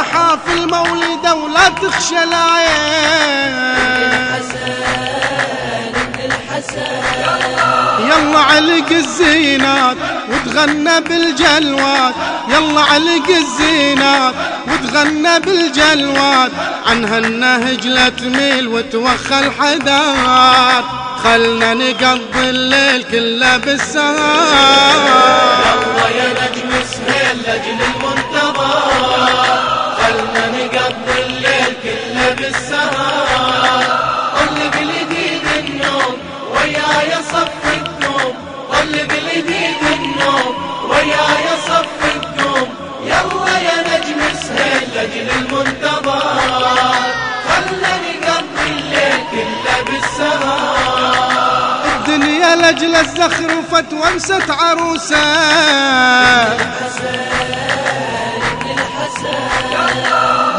محافل مولده ولا تخشى العين. يلا علق الزينات وتغنى بالجلوات. يلا علق الزينات وتغنى بالجلوات. عنها النهج لا تميل وتوخى الحدار خلنا نقضي الليل كله بالسهار يلا يا نجم اسهل لاجل الدنيا لاجل الزخرفت وامست عروسه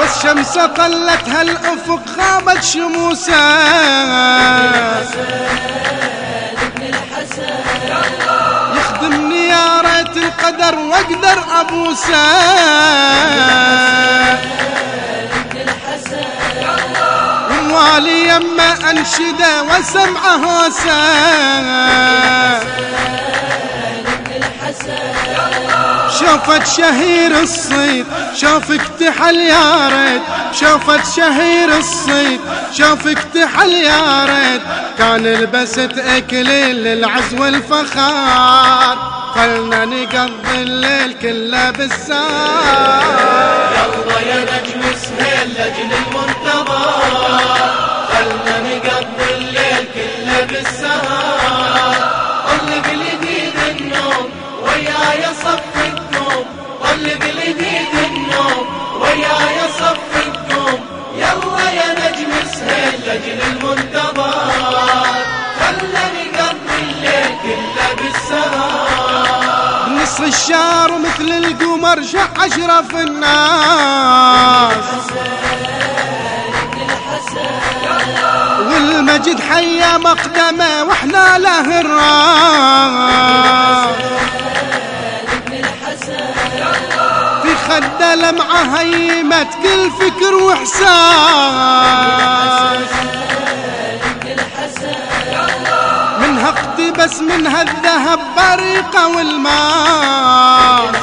الشمس طلت هالأفق غابت شموسه يخدمني يا ريت القدر وأقدر ابوسه وموالي يما انشده وسمعه هوسه شوفت شهير الصيد شوفك تحل يا ريت. شوفت شهير الصيد شوفك تحل يا ريت. كان لبست اكليل للعز والفخار. خلنا نقضي الليل كله بالسار لاجل المنتظر. خلنا نقضي الليل كله بالسهر نص الشهر مثل القمر شع أشرف الناس. والمجد حيا مقدمه وإحنا له الراس. في خده لمعه هيمت كل فكر واحساس منها اقتبس منها الذهب بريقه والماس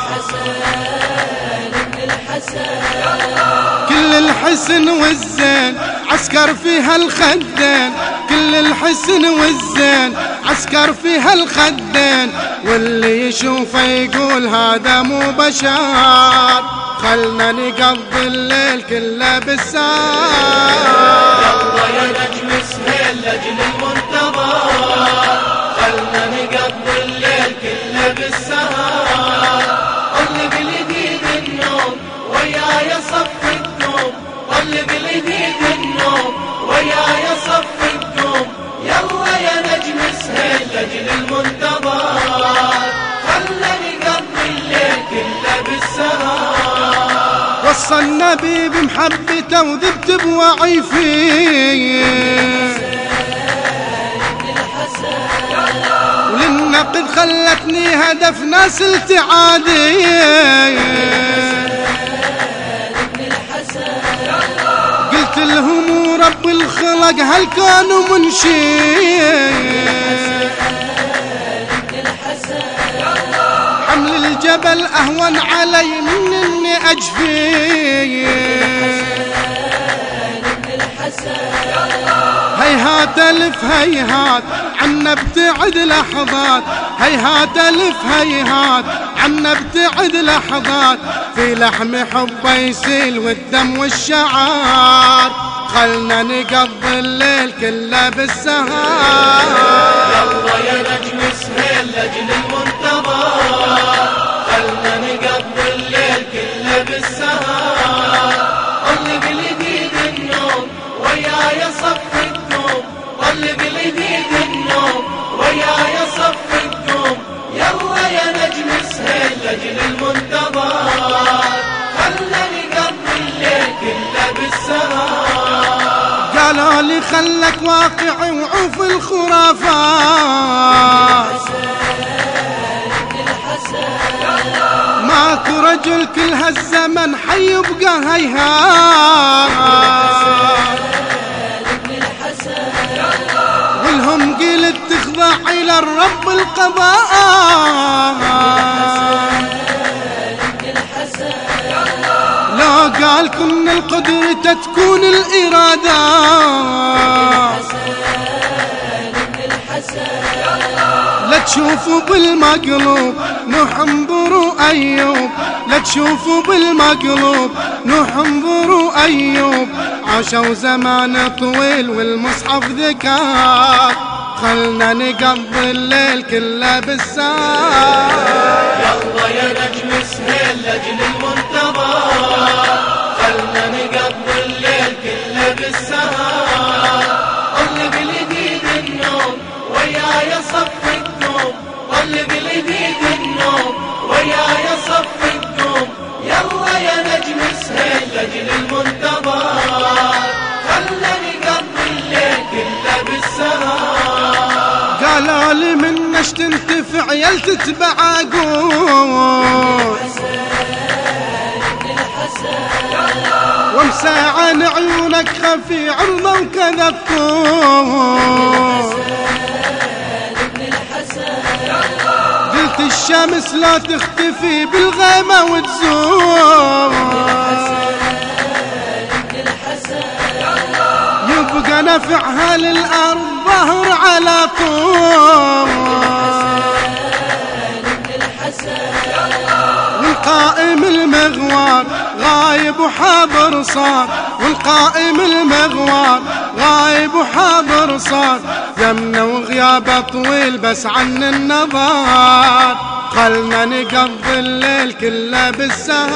كل الحسن والزين عسكر فيها الخدين كل الحسن والزين عسكر فيها الخدين واللي يشوفه يقول هذا مو بشر. خلنا نقضي الليل كله بالسار يلا يا نجم المنتظر. خلنا نقضي الليل كله بالسهر. وصى النبي بمحبته وذبت بوعي فيه وللنقد خلتني هدف ناس التعادي. قلت لهم رب الخلق كانوا منشي حمل الجبل أهون علي من إني أجفي هيهات ألف هيهات عنا ابتعد لحظات. هيهات ألف هيهات عنا ابتعد لحظات. في لحم حبه يسيل والدم والشعار. خلنا نقضي الليل كله بالسهار. يلا يا نجم سهيل لجل المنتظر. نقضي الليل كله طلق النوم وياي الدوم طلق النوم وياي الدوم يلا يا نجم المنتظر. نقضي الليل كله قالوا لي خلك واقعي وعوف الخرافات. رجل كل هالزمن حي يبقى هيهات. والهم قلت تخضع إلى الرب القضاء لو قال كن القدرة تكون الإرادة. لا تشوفوا بالمقلوب نوح انظروا أيوب. لا تشوفوا بالمقلوب نوح انظروا أيوب. عاشوا زمان طويل والمصحف ذكار خلنا نقضي الليل كله بالسار يلا يا نجم سهيل لجل المنتظر. خلنا نقضي الليل كله بالسهر لي منش تنتفع يل تتبع عقول ومسى عن عيونك خفي عرضة وكذا قلت الشمس لا تختفي بالغيمة وتزول يبقى نفعها للأرض ظهر على طول. والقائم المغوار غايب وحاضر صار. والقائم المغوار غايب وحاضر صار. يمنا وغيابة طويل بس عن النظر. خلنا نقضي الليل كله بالسهر.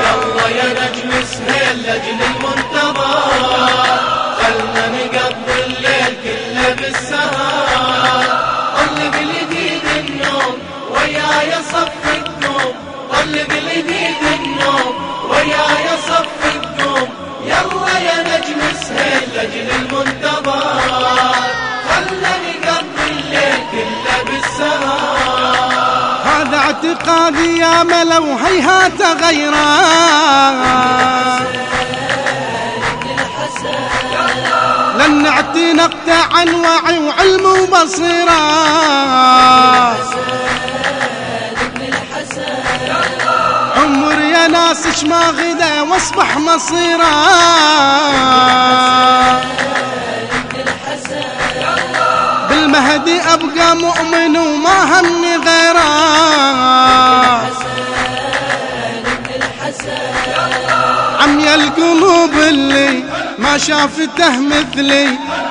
يلا يا نجم اعتقادي يا ملو هيهات غيره لن نقطع عن وعي وعلم وبصيرة عمر يا ناس ما غدا واصبح مصيره بالمهدي أبقى مؤمن وما همني غيره. عمي القلوب اللي ما شافته مثلي.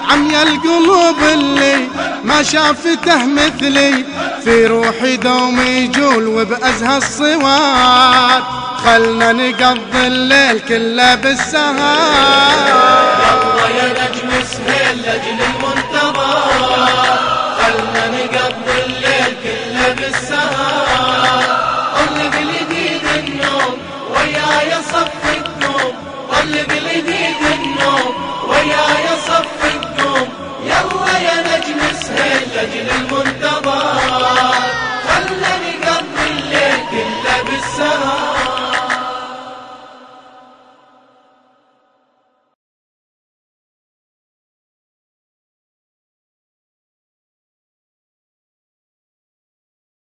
عمي القلوب اللي ما شافته مثلي. في روحي دوم يجول وبأزهى الصوات. خلنا نقضي الليل كله بالسهر لأجل المنتقى